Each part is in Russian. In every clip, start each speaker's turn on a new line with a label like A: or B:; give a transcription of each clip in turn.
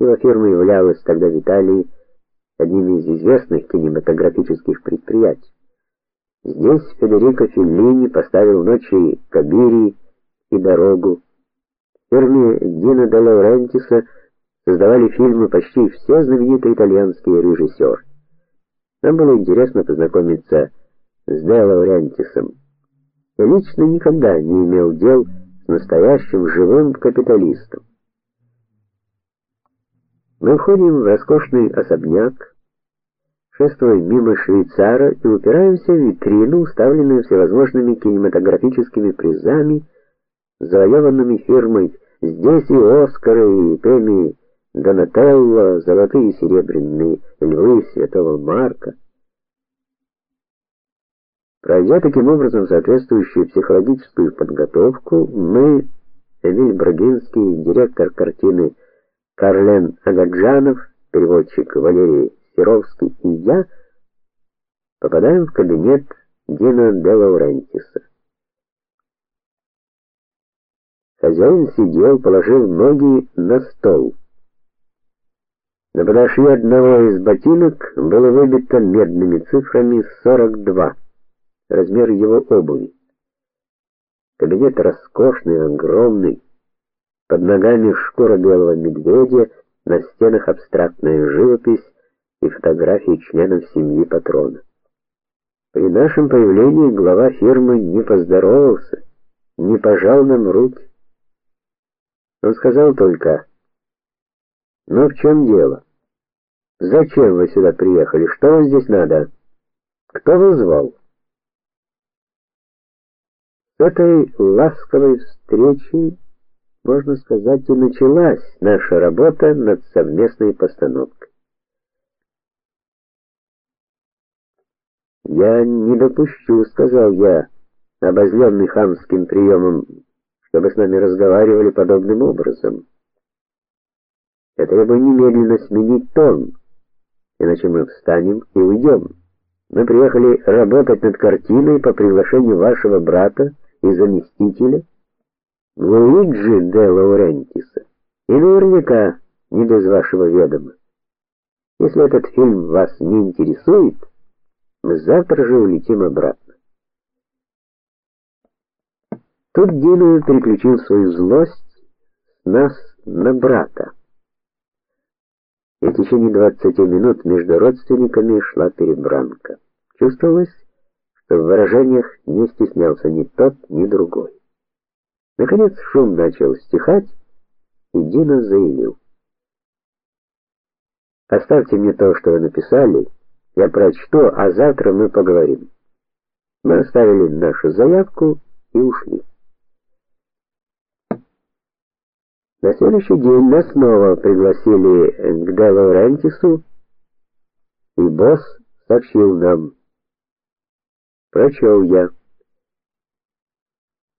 A: Его фирма являлась тогда в Италии одним из известных кинематографических предприятий. Здесь Федерико Феллини поставил ночи Кабири и дорогу. В фирме Дино де Лаурентиса создавали фильмы почти все знаменитые итальянские режиссеры. Нам было интересно познакомиться с Де Лаурентисом. Я лично никогда не имел дел с настоящим живым капиталистом. Мы входим в роскошный особняк, шествуем мимо швейцара и упираемся в витрину, уставленную всевозможными кинематографическими призами, завоеванными фирмой. Здесь и Оскары, и премии Донателло, золотые и серебряные львы Святого Марка. Пройдя таким образом соответствующую психологическую подготовку, мы, Эмиль Брагинский, директор картины Карлен Агаджанов, переводчик Валерий Серовский и я попадаем в кабинет Дина де Лаурентиса. Хозяин сидел, положив ноги на стол. На подошве одного из ботинок было выбито медными цифрами 42, размер его обуви. Кабинет роскошный, огромный, под ногами шкура белого медведя, на стенах абстрактная живопись и фотографии членов семьи патрона. При нашем появлении глава фирмы не поздоровался, не пожал нам руки. Он сказал только: "Ну в чем дело? Зачем вы сюда приехали? Что вам здесь надо? Кто вызвал?" С этой ласковой встречи можно сказать, и началась наша работа над совместной постановкой. Я не допущу, сказал я, обозленный хамским приемом, чтобы с нами разговаривали подобным образом. Я требую немедленно сменить тон, иначе мы встанем и уйдем. Мы приехали работать над картиной по приглашению вашего брата и заместителя Луиджи де Лаурентиса. И наверняка не без вашего ведома. Если этот фильм вас не интересует, мы завтра же улетим обратно. Тут Дина переключил свою злость с нас на брата. И в течение двадцати минут между родственниками шла перебранка. Чувствовалось, что в выражениях не стеснялся ни тот, ни другой. Наконец шум начал стихать, и Дина заявил: "Оставьте мне то, что вы написали, я прочту, а завтра мы поговорим". Мы оставили нашу заявку и ушли. На следующий день нас снова пригласили к Дело Рентису, и босс сообщил нам: "Прочел я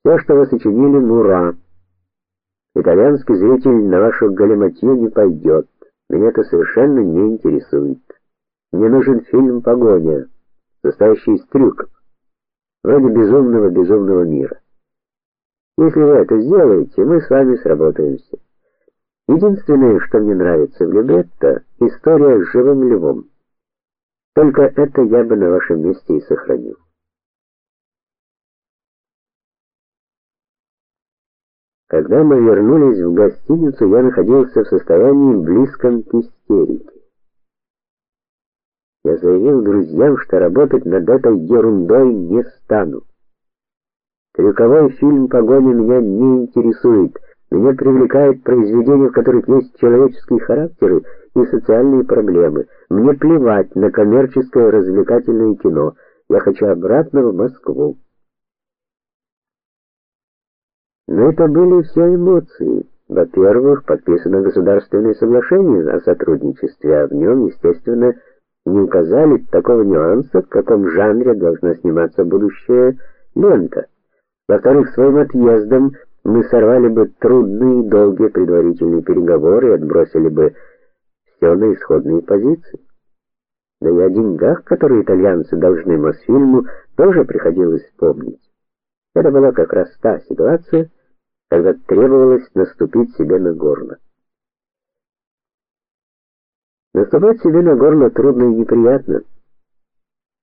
A: все, что вы сочинили, мура. Итальянский зритель на вашу галиматью не пойдет. Меня это совершенно не интересует. Мне нужен фильм Погоня, состоящий из трюков, вроде безумного безумного мира. Если вы это сделаете, мы с вами сработаемся. Единственное, что мне нравится в либретто история с живым львом. Только это я бы на вашем месте и сохранил. Когда мы вернулись в гостиницу, я находился в состоянии близком к истерике. Я заявил друзьям, что работать над этой ерундой не стану. Трюковой фильм Погоня меня не интересует. Меня привлекает произведения, в которых есть человеческие характеры и социальные проблемы. Мне плевать на коммерческое развлекательное кино. Я хочу обратно в Москву. Но это были все эмоции. Во-первых, подписано государственное соглашение о сотрудничестве, а в нем, естественно, не указали такого нюанса, в каком жанре должна сниматься будущая лента. Во-вторых, своим отъездом мы сорвали бы трудные долгие предварительные переговоры и отбросили бы все на исходные позиции. Да и о деньгах, которые итальянцы должны Мосфильму, тоже приходилось помнить. Это была как раз та ситуация, когда требовалось наступить себе на горло. Наступать себе на горло трудно и неприятно.